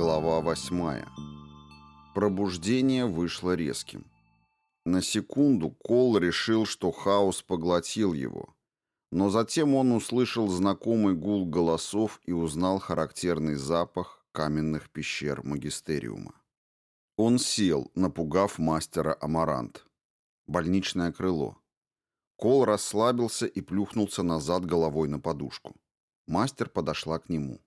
Глава восьмая. Пробуждение вышло резким. На секунду Кол решил, что хаос поглотил его. Но затем он услышал знакомый гул голосов и узнал характерный запах каменных пещер Магистериума. Он сел, напугав мастера Амарант. Больничное крыло. Кол расслабился и плюхнулся назад головой на подушку. Мастер подошла к нему.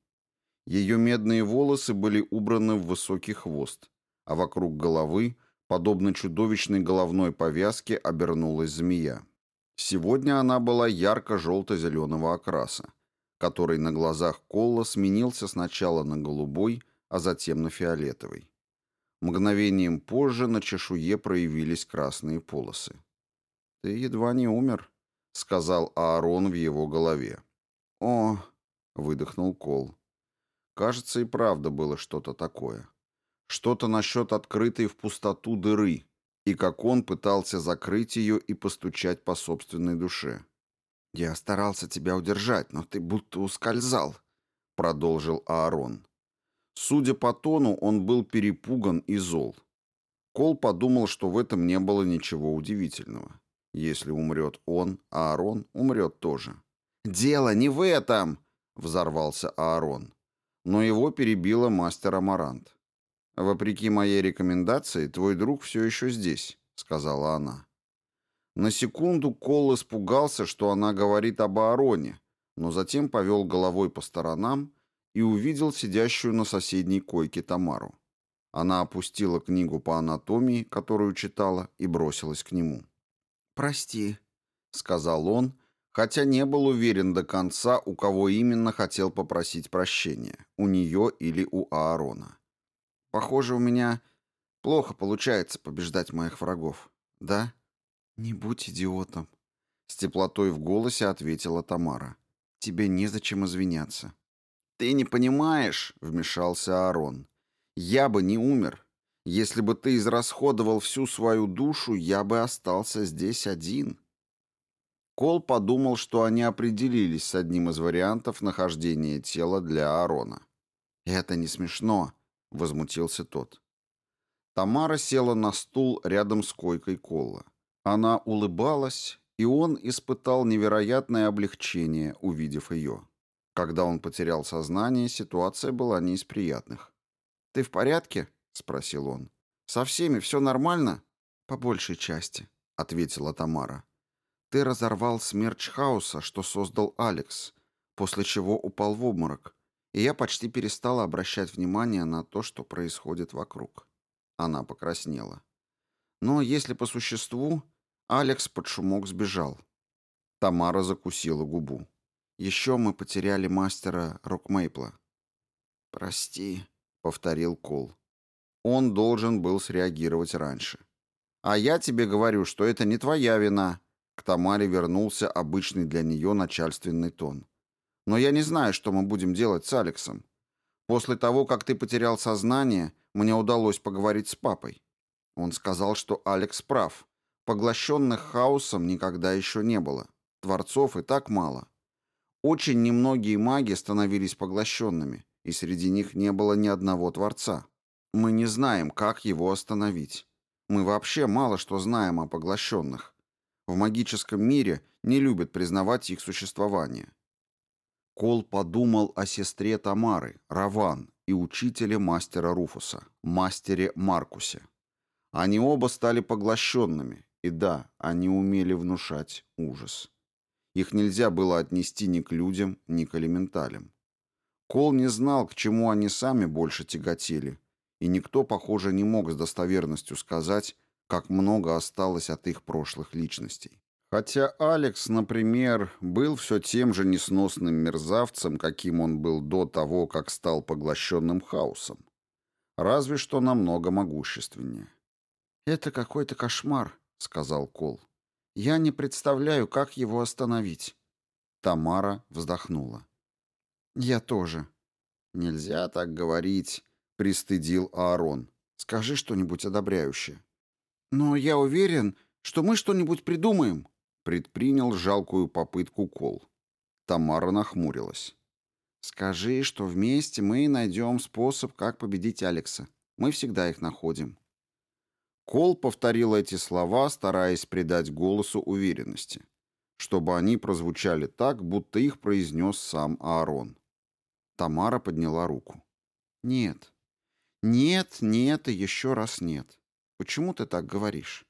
Ее медные волосы были убраны в высокий хвост, а вокруг головы, подобно чудовищной головной повязке, обернулась змея. Сегодня она была ярко-желто-зеленого окраса, который на глазах Колла сменился сначала на голубой, а затем на фиолетовый. Мгновением позже на чешуе проявились красные полосы. «Ты едва не умер», — сказал Аарон в его голове. «О!» — выдохнул Кол. Кажется, и правда было что-то такое. Что-то насчет открытой в пустоту дыры, и как он пытался закрыть ее и постучать по собственной душе. «Я старался тебя удержать, но ты будто ускользал», — продолжил Аарон. Судя по тону, он был перепуган и зол. Кол подумал, что в этом не было ничего удивительного. Если умрет он, Аарон умрет тоже. «Дело не в этом!» — взорвался Аарон но его перебила мастер Амарант. «Вопреки моей рекомендации, твой друг все еще здесь», — сказала она. На секунду Кол испугался, что она говорит об Аароне, но затем повел головой по сторонам и увидел сидящую на соседней койке Тамару. Она опустила книгу по анатомии, которую читала, и бросилась к нему. «Прости», — сказал он, хотя не был уверен до конца, у кого именно хотел попросить прощения, у нее или у Аарона. «Похоже, у меня плохо получается побеждать моих врагов, да?» «Не будь идиотом», — с теплотой в голосе ответила Тамара. «Тебе незачем извиняться». «Ты не понимаешь», — вмешался Аарон. «Я бы не умер. Если бы ты израсходовал всю свою душу, я бы остался здесь один». Кол подумал, что они определились с одним из вариантов нахождения тела для Аарона. «Это не смешно», — возмутился тот. Тамара села на стул рядом с койкой Колла. Она улыбалась, и он испытал невероятное облегчение, увидев ее. Когда он потерял сознание, ситуация была не из приятных. «Ты в порядке?» — спросил он. «Со всеми все нормально?» «По большей части», — ответила Тамара. Ты разорвал смерч хаоса, что создал Алекс, после чего упал в обморок, и я почти перестала обращать внимание на то, что происходит вокруг. Она покраснела. Но если по существу, Алекс под шумок сбежал. Тамара закусила губу. Еще мы потеряли мастера Рокмейпла. «Прости», — повторил Кол. Он должен был среагировать раньше. «А я тебе говорю, что это не твоя вина», к Тамаре вернулся обычный для нее начальственный тон. «Но я не знаю, что мы будем делать с Алексом. После того, как ты потерял сознание, мне удалось поговорить с папой. Он сказал, что Алекс прав. Поглощенных хаосом никогда еще не было. Творцов и так мало. Очень немногие маги становились поглощенными, и среди них не было ни одного Творца. Мы не знаем, как его остановить. Мы вообще мало что знаем о поглощенных. В магическом мире не любят признавать их существование. Кол подумал о сестре Тамары, Раван, и учителе мастера Руфуса, мастере Маркусе. Они оба стали поглощенными, и да, они умели внушать ужас. Их нельзя было отнести ни к людям, ни к элементалям. Кол не знал, к чему они сами больше тяготели, и никто, похоже, не мог с достоверностью сказать, как много осталось от их прошлых личностей. Хотя Алекс, например, был все тем же несносным мерзавцем, каким он был до того, как стал поглощенным хаосом. Разве что намного могущественнее. «Это какой-то кошмар», — сказал Кол. «Я не представляю, как его остановить». Тамара вздохнула. «Я тоже». «Нельзя так говорить», — пристыдил Аарон. «Скажи что-нибудь одобряющее». «Но я уверен, что мы что-нибудь придумаем», — предпринял жалкую попытку Кол. Тамара нахмурилась. Скажи, что вместе мы найдем способ, как победить Алекса. Мы всегда их находим. Кол повторил эти слова, стараясь придать голосу уверенности, чтобы они прозвучали так, будто их произнес сам Аарон. Тамара подняла руку. «Нет. Нет, нет и еще раз нет. Почему ты так говоришь?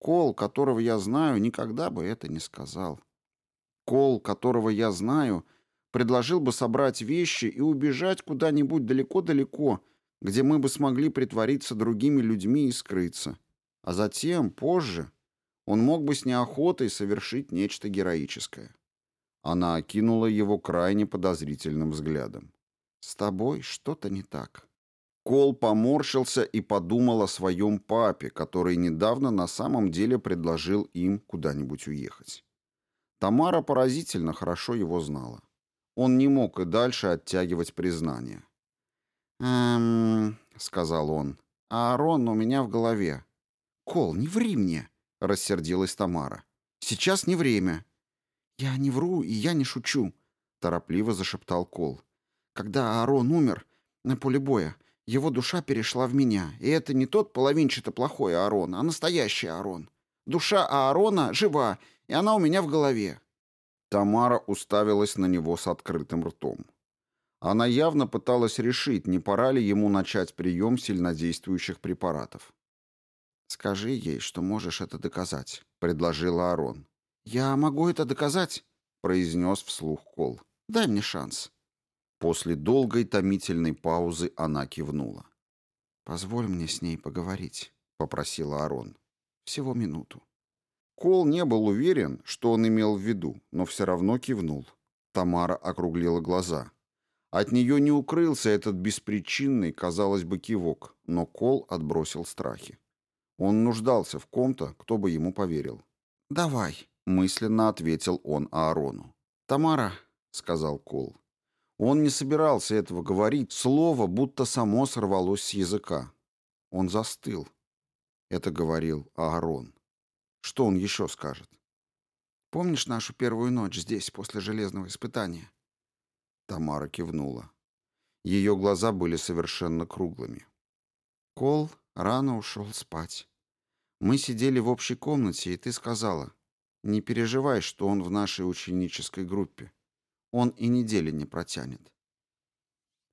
Кол, которого я знаю, никогда бы это не сказал. Кол, которого я знаю, предложил бы собрать вещи и убежать куда-нибудь далеко-далеко, где мы бы смогли притвориться другими людьми и скрыться. А затем, позже, он мог бы с неохотой совершить нечто героическое. Она окинула его крайне подозрительным взглядом. «С тобой что-то не так». Кол поморщился и подумал о своем папе, который недавно на самом деле предложил им куда-нибудь уехать. Тамара поразительно хорошо его знала. Он не мог и дальше оттягивать признание. «Эм...» — сказал он. «Аарон у меня в голове». «Кол, не ври мне!» — рассердилась Тамара. «Сейчас не время». «Я не вру, и я не шучу», — торопливо зашептал Кол. «Когда Аарон умер на поле боя, его душа перешла в меня, и это не тот половинчато плохой Аарон, а настоящий Аарон. Душа Аарона жива, и она у меня в голове». Тамара уставилась на него с открытым ртом. Она явно пыталась решить, не пора ли ему начать прием сильнодействующих препаратов. «Скажи ей, что можешь это доказать», — предложила Арон. «Я могу это доказать», — произнес вслух Кол. «Дай мне шанс». После долгой томительной паузы она кивнула. «Позволь мне с ней поговорить», — попросила Арон. «Всего минуту». Кол не был уверен, что он имел в виду, но все равно кивнул. Тамара округлила глаза. От нее не укрылся этот беспричинный, казалось бы, кивок, но Кол отбросил страхи. Он нуждался в ком-то, кто бы ему поверил. «Давай», — мысленно ответил он Аарону. «Тамара», — сказал Кол. Он не собирался этого говорить, слово будто само сорвалось с языка. Он застыл. Это говорил Аарон. Что он еще скажет? «Помнишь нашу первую ночь здесь, после железного испытания?» Тамара кивнула. Ее глаза были совершенно круглыми. Кол рано ушел спать. Мы сидели в общей комнате, и ты сказала, не переживай, что он в нашей ученической группе. Он и недели не протянет.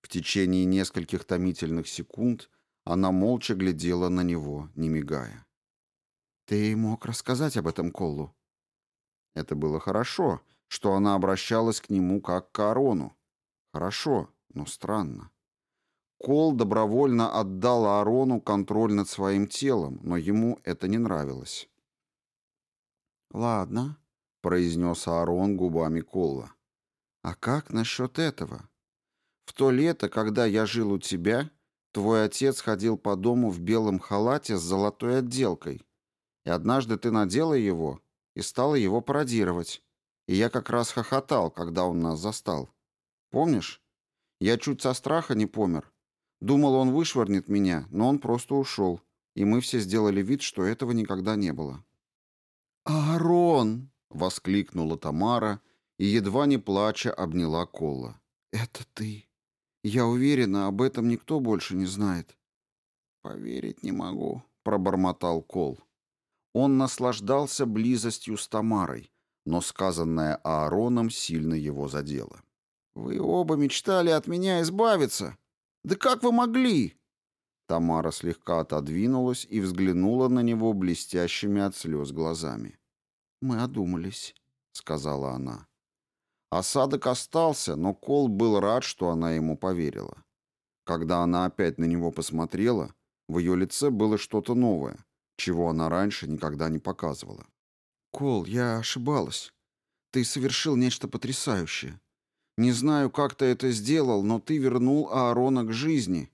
В течение нескольких томительных секунд она молча глядела на него, не мигая. «Ты мог рассказать об этом Колу?» Это было хорошо, что она обращалась к нему как к Аарону, Хорошо, но странно. Кол добровольно отдал Аарону контроль над своим телом, но ему это не нравилось. «Ладно», — произнес Аарон губами Колла. «А как насчет этого? В то лето, когда я жил у тебя, твой отец ходил по дому в белом халате с золотой отделкой, и однажды ты надела его и стала его пародировать, и я как раз хохотал, когда он нас застал. Помнишь? Я чуть со страха не помер. Думал, он вышвырнет меня, но он просто ушел. И мы все сделали вид, что этого никогда не было. «Аарон!» — воскликнула Тамара и, едва не плача, обняла Колла. «Это ты. Я уверена, об этом никто больше не знает». «Поверить не могу», — пробормотал Кол. Он наслаждался близостью с Тамарой, но сказанное Аароном сильно его задело. «Вы оба мечтали от меня избавиться? Да как вы могли?» Тамара слегка отодвинулась и взглянула на него блестящими от слез глазами. «Мы одумались», — сказала она. Осадок остался, но Кол был рад, что она ему поверила. Когда она опять на него посмотрела, в ее лице было что-то новое, чего она раньше никогда не показывала. «Кол, я ошибалась. Ты совершил нечто потрясающее. Не знаю, как ты это сделал, но ты вернул Аарона к жизни.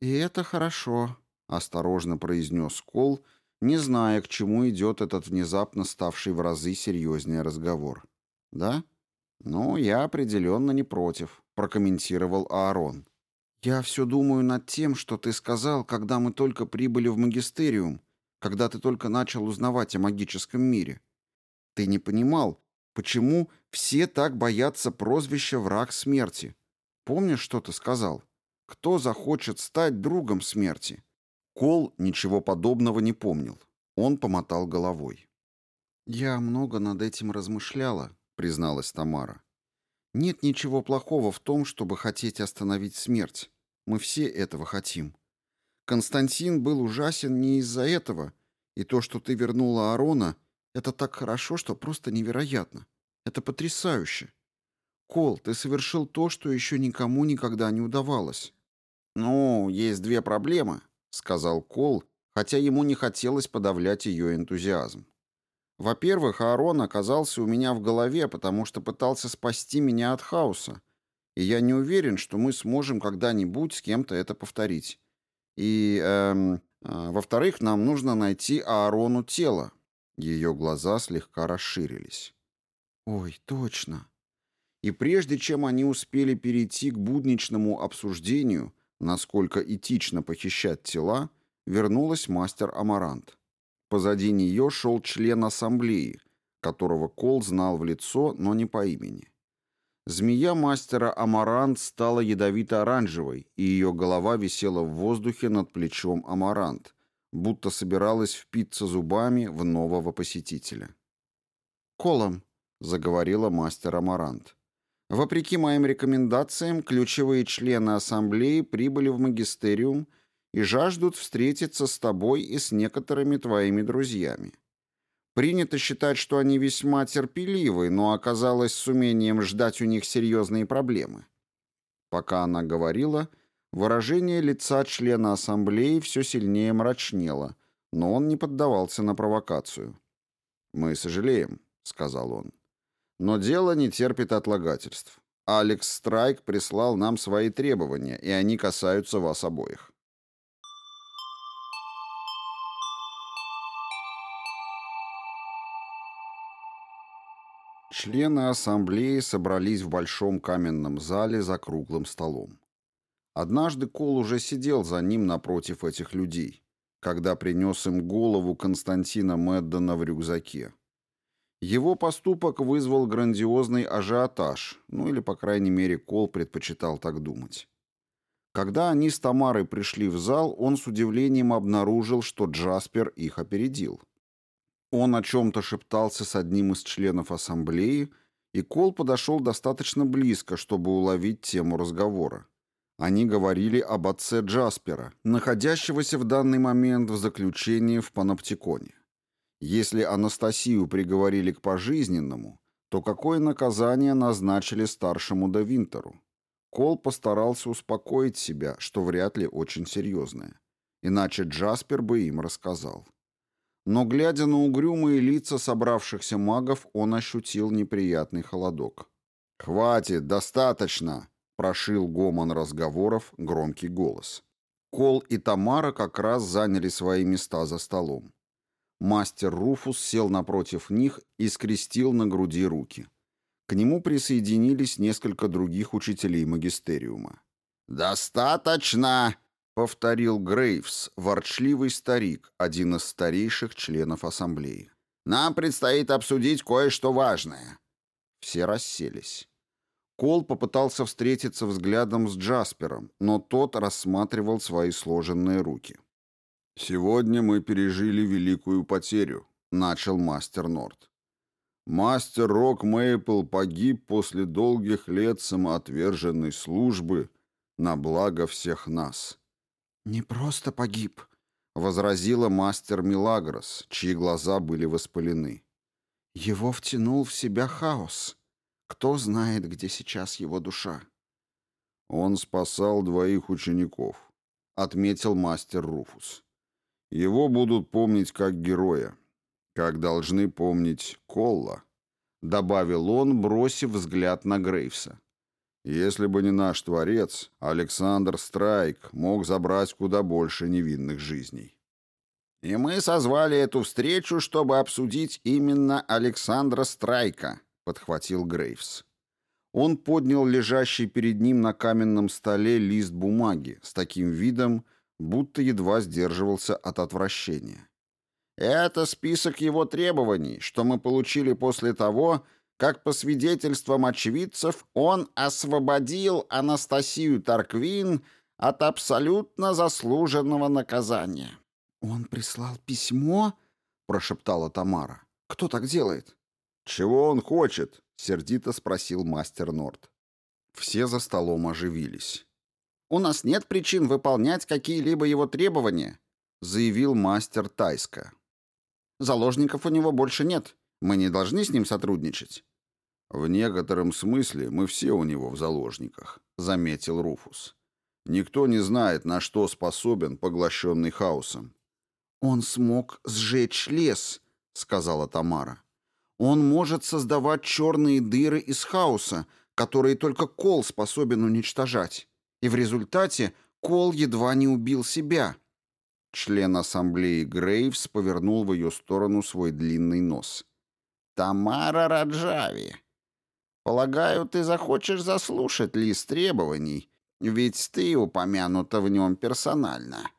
И это хорошо, осторожно произнес Кол, не зная, к чему идет этот внезапно ставший в разы серьезнее разговор. Да? Ну, я определенно не против, прокомментировал Аарон. Я все думаю над тем, что ты сказал, когда мы только прибыли в магистериум, когда ты только начал узнавать о магическом мире. Ты не понимал, Почему все так боятся прозвища «враг смерти»? Помнишь, что ты сказал? Кто захочет стать другом смерти? Кол ничего подобного не помнил. Он помотал головой. «Я много над этим размышляла», — призналась Тамара. «Нет ничего плохого в том, чтобы хотеть остановить смерть. Мы все этого хотим. Константин был ужасен не из-за этого, и то, что ты вернула Арона, это так хорошо, что просто невероятно. Это потрясающе. Кол, ты совершил то, что еще никому никогда не удавалось». «Ну, есть две проблемы», — сказал Кол, хотя ему не хотелось подавлять ее энтузиазм. Во-первых, Аарон оказался у меня в голове, потому что пытался спасти меня от хаоса, и я не уверен, что мы сможем когда-нибудь с кем-то это повторить. И, эм, э, во-вторых, нам нужно найти Аарону тело. Ее глаза слегка расширились. Ой, точно. И прежде чем они успели перейти к будничному обсуждению, насколько этично похищать тела, вернулась мастер Амарант. Позади нее шел член ассамблеи, которого Кол знал в лицо, но не по имени. Змея мастера Амарант стала ядовито-оранжевой, и ее голова висела в воздухе над плечом Амарант, будто собиралась впиться зубами в нового посетителя. «Колом», — заговорила мастер Амарант, — «вопреки моим рекомендациям, ключевые члены ассамблеи прибыли в магистериум — и жаждут встретиться с тобой и с некоторыми твоими друзьями. Принято считать, что они весьма терпеливы, но оказалось с умением ждать у них серьезные проблемы. Пока она говорила, выражение лица члена ассамблеи все сильнее мрачнело, но он не поддавался на провокацию. «Мы сожалеем», — сказал он. «Но дело не терпит отлагательств. Алекс Страйк прислал нам свои требования, и они касаются вас обоих. Члены ассамблеи собрались в большом каменном зале за круглым столом. Однажды Кол уже сидел за ним напротив этих людей, когда принес им голову Константина Меддона в рюкзаке. Его поступок вызвал грандиозный ажиотаж, ну или, по крайней мере, Кол предпочитал так думать. Когда они с Тамарой пришли в зал, он с удивлением обнаружил, что Джаспер их опередил. Он о чем-то шептался с одним из членов ассамблеи, и Кол подошел достаточно близко, чтобы уловить тему разговора. Они говорили об отце Джаспера, находящегося в данный момент в заключении в паноптиконе. Если Анастасию приговорили к пожизненному, то какое наказание назначили старшему Давинтеру? Кол постарался успокоить себя, что вряд ли очень серьезное. Иначе Джаспер бы им рассказал. Но, глядя на угрюмые лица собравшихся магов, он ощутил неприятный холодок. «Хватит, достаточно!» — прошил гомон разговоров громкий голос. Кол и Тамара как раз заняли свои места за столом. Мастер Руфус сел напротив них и скрестил на груди руки. К нему присоединились несколько других учителей магистериума. «Достаточно!» Повторил Грейвс, ворчливый старик, один из старейших членов ассамблеи. Нам предстоит обсудить кое-что важное. Все расселись. Кол попытался встретиться взглядом с Джаспером, но тот рассматривал свои сложенные руки. «Сегодня мы пережили великую потерю», — начал мастер Норт. «Мастер Рок Мейпл погиб после долгих лет самоотверженной службы на благо всех нас. «Не просто погиб», — возразила мастер Милагрос, чьи глаза были воспалены. «Его втянул в себя хаос. Кто знает, где сейчас его душа?» «Он спасал двоих учеников», — отметил мастер Руфус. «Его будут помнить как героя, как должны помнить Колла», — добавил он, бросив взгляд на Грейвса. Если бы не наш творец, Александр Страйк мог забрать куда больше невинных жизней. И мы созвали эту встречу, чтобы обсудить именно Александра Страйка, подхватил Грейвс. Он поднял лежащий перед ним на каменном столе лист бумаги с таким видом, будто едва сдерживался от отвращения. Это список его требований, что мы получили после того, как по свидетельствам очевидцев, он освободил Анастасию Тарквин от абсолютно заслуженного наказания. «Он прислал письмо?» — прошептала Тамара. «Кто так делает?» «Чего он хочет?» — сердито спросил мастер Норд. Все за столом оживились. «У нас нет причин выполнять какие-либо его требования», — заявил мастер Тайска. «Заложников у него больше нет. Мы не должны с ним сотрудничать». «В некотором смысле мы все у него в заложниках», — заметил Руфус. «Никто не знает, на что способен поглощенный хаосом». «Он смог сжечь лес», — сказала Тамара. «Он может создавать черные дыры из хаоса, которые только Кол способен уничтожать. И в результате Кол едва не убил себя». Член ассамблеи Грейвс повернул в ее сторону свой длинный нос. «Тамара Раджави, Полагаю, ты захочешь заслушать лист требований, ведь ты упомянута в нем персонально.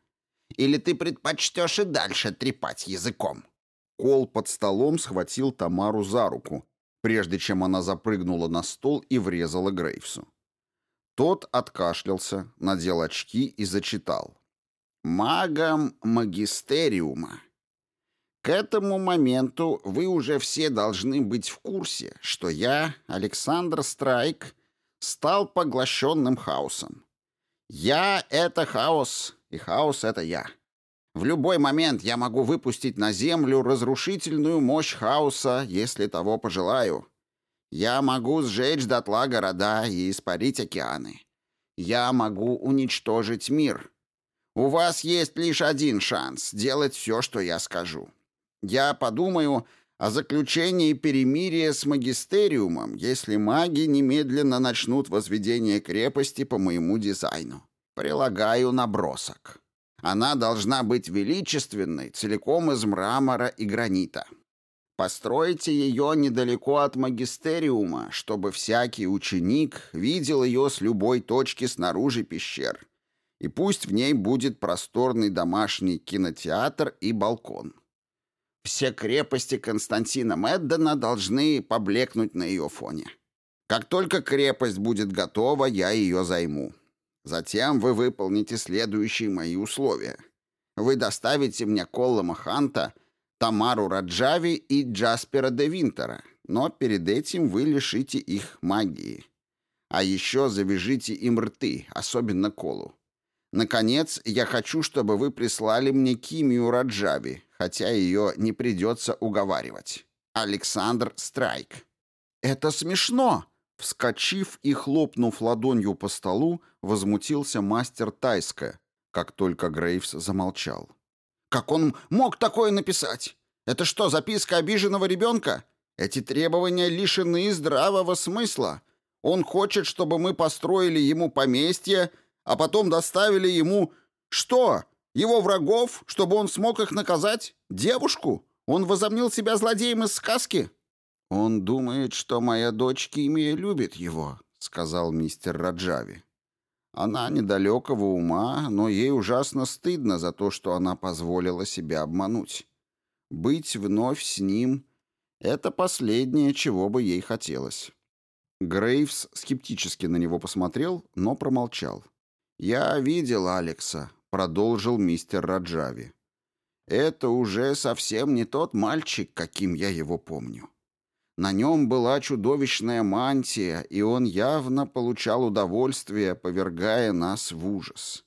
Или ты предпочтешь и дальше трепать языком?» Кол под столом схватил Тамару за руку, прежде чем она запрыгнула на стол и врезала Грейвсу. Тот откашлялся, надел очки и зачитал. «Магом магистериума к этому моменту вы уже все должны быть в курсе, что я, Александр Страйк, стал поглощенным хаосом. Я — это хаос, и хаос — это я. В любой момент я могу выпустить на Землю разрушительную мощь хаоса, если того пожелаю. Я могу сжечь дотла города и испарить океаны. Я могу уничтожить мир. У вас есть лишь один шанс — делать все, что я скажу. Я подумаю о заключении перемирия с магистериумом, если маги немедленно начнут возведение крепости по моему дизайну. Прилагаю набросок. Она должна быть величественной, целиком из мрамора и гранита. Постройте ее недалеко от магистериума, чтобы всякий ученик видел ее с любой точки снаружи пещер. И пусть в ней будет просторный домашний кинотеатр и балкон. Все крепости Константина Меддена должны поблекнуть на ее фоне. Как только крепость будет готова, я ее займу. Затем вы выполните следующие мои условия. Вы доставите мне Коллама Ханта, Тамару Раджави и Джаспера де Винтера, но перед этим вы лишите их магии. А еще завяжите им рты, особенно Колу. Наконец, я хочу, чтобы вы прислали мне Кимию Раджави, хотя ее не придется уговаривать. Александр Страйк. «Это смешно!» Вскочив и хлопнув ладонью по столу, возмутился мастер Тайска, как только Грейвс замолчал. «Как он мог такое написать? Это что, записка обиженного ребенка? Эти требования лишены здравого смысла. Он хочет, чтобы мы построили ему поместье а потом доставили ему... Что? Его врагов, чтобы он смог их наказать? Девушку? Он возомнил себя злодеем из сказки? Он думает, что моя дочь Кимия любит его, сказал мистер Раджави. Она недалекого ума, но ей ужасно стыдно за то, что она позволила себя обмануть. Быть вновь с ним — это последнее, чего бы ей хотелось. Грейвс скептически на него посмотрел, но промолчал. «Я видел Алекса», — продолжил мистер Раджави. «Это уже совсем не тот мальчик, каким я его помню. На нем была чудовищная мантия, и он явно получал удовольствие, повергая нас в ужас.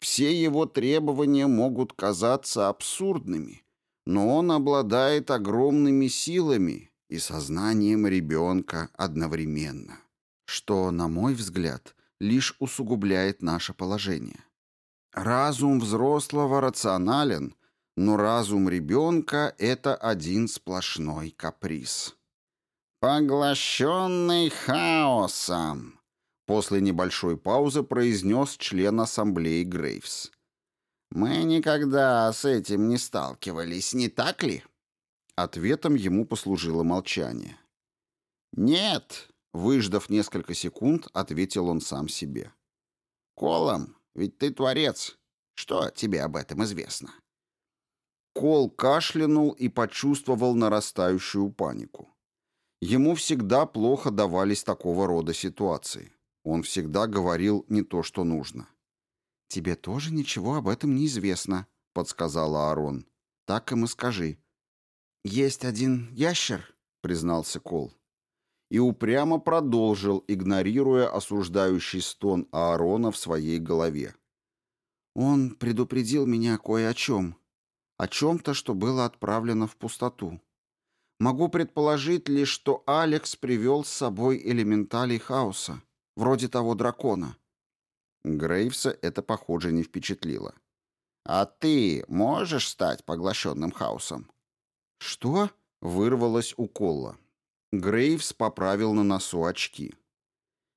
Все его требования могут казаться абсурдными, но он обладает огромными силами и сознанием ребенка одновременно, что, на мой взгляд, лишь усугубляет наше положение. Разум взрослого рационален, но разум ребенка — это один сплошной каприз. «Поглощенный хаосом», — после небольшой паузы произнес член ассамблеи Грейвс. «Мы никогда с этим не сталкивались, не так ли?» Ответом ему послужило молчание. «Нет», Выждав несколько секунд, ответил он сам себе. «Колом, ведь ты творец. Что тебе об этом известно?» Кол кашлянул и почувствовал нарастающую панику. Ему всегда плохо давались такого рода ситуации. Он всегда говорил не то, что нужно. «Тебе тоже ничего об этом не известно», — подсказала Арон. «Так им и скажи». «Есть один ящер», — признался Кол. И упрямо продолжил, игнорируя осуждающий стон Аарона в своей голове. «Он предупредил меня кое о чем. О чем-то, что было отправлено в пустоту. Могу предположить лишь, что Алекс привел с собой элементалей хаоса, вроде того дракона». Грейвса это, похоже, не впечатлило. «А ты можешь стать поглощенным хаосом?» «Что?» — вырвалось у Колла. Грейвс поправил на носу очки.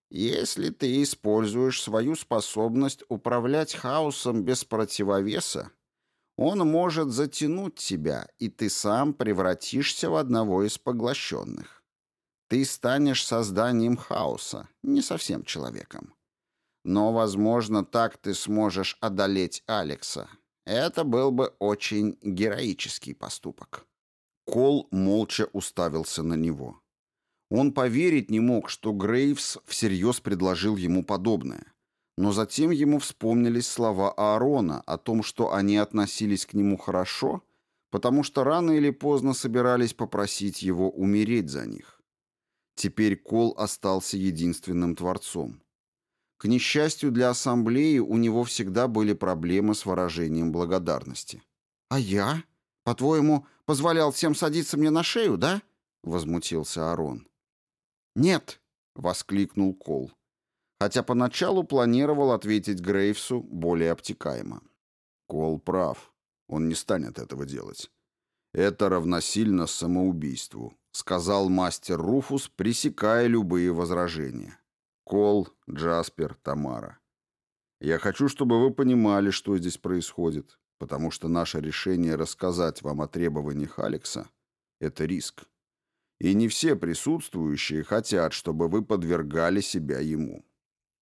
«Если ты используешь свою способность управлять хаосом без противовеса, он может затянуть тебя, и ты сам превратишься в одного из поглощенных. Ты станешь созданием хаоса, не совсем человеком. Но, возможно, так ты сможешь одолеть Алекса. Это был бы очень героический поступок. Кол молча уставился на него. Он поверить не мог, что Грейвс всерьез предложил ему подобное. Но затем ему вспомнились слова Аарона о том, что они относились к нему хорошо, потому что рано или поздно собирались попросить его умереть за них. Теперь Кол остался единственным творцом. К несчастью для ассамблеи, у него всегда были проблемы с выражением благодарности. «А я? По-твоему, позволял всем садиться мне на шею, да?» — возмутился Арон. «Нет!» — воскликнул Кол. Хотя поначалу планировал ответить Грейвсу более обтекаемо. Кол прав. Он не станет этого делать. Это равносильно самоубийству, сказал мастер Руфус, пресекая любые возражения. Кол, Джаспер, Тамара. Я хочу, чтобы вы понимали, что здесь происходит, потому что наше решение рассказать вам о требованиях Алекса — это риск. И не все присутствующие хотят, чтобы вы подвергали себя ему.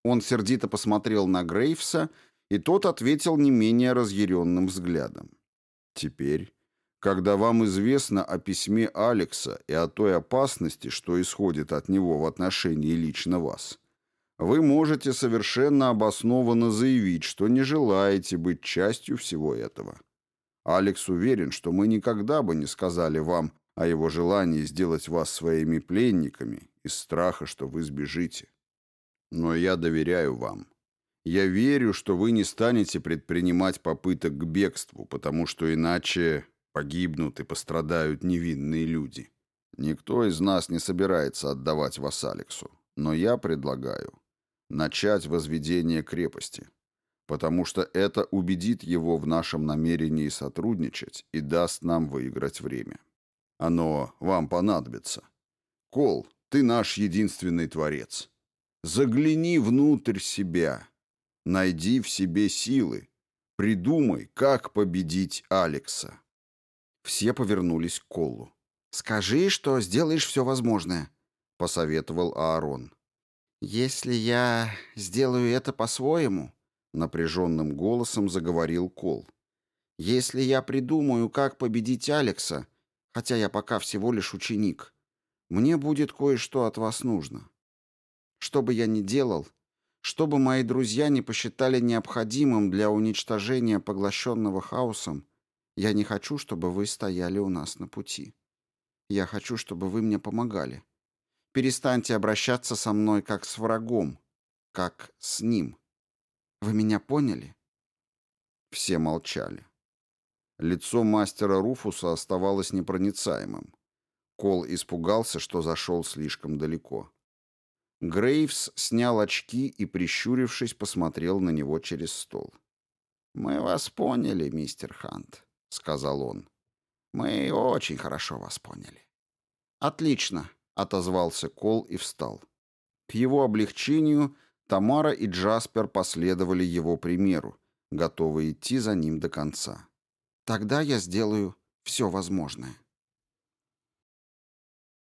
Он сердито посмотрел на Грейвса, и тот ответил не менее разъяренным взглядом. Теперь, когда вам известно о письме Алекса и о той опасности, что исходит от него в отношении лично вас, вы можете совершенно обоснованно заявить, что не желаете быть частью всего этого. Алекс уверен, что мы никогда бы не сказали вам о его желании сделать вас своими пленниками из страха, что вы сбежите. Но я доверяю вам. Я верю, что вы не станете предпринимать попыток к бегству, потому что иначе погибнут и пострадают невинные люди. Никто из нас не собирается отдавать вас Алексу, но я предлагаю начать возведение крепости, потому что это убедит его в нашем намерении сотрудничать и даст нам выиграть время. Оно вам понадобится. Кол, ты наш единственный творец. Загляни внутрь себя, найди в себе силы, придумай, как победить Алекса. Все повернулись к Колу. «Скажи, что сделаешь все возможное», — посоветовал Аарон. «Если я сделаю это по-своему», — напряженным голосом заговорил Кол. «Если я придумаю, как победить Алекса, хотя я пока всего лишь ученик, мне будет кое-что от вас нужно. Что бы я ни делал, что бы мои друзья не посчитали необходимым для уничтожения поглощенного хаосом, я не хочу, чтобы вы стояли у нас на пути. Я хочу, чтобы вы мне помогали. Перестаньте обращаться со мной как с врагом, как с ним. Вы меня поняли?» Все молчали. Лицо мастера Руфуса оставалось непроницаемым. Кол испугался, что зашел слишком далеко. Грейвс снял очки и, прищурившись, посмотрел на него через стол. «Мы вас поняли, мистер Хант», — сказал он. «Мы очень хорошо вас поняли». «Отлично», отозвался Кол и встал. К его облегчению Тамара и Джаспер последовали его примеру, готовые идти за ним до конца. «Тогда я сделаю все возможное».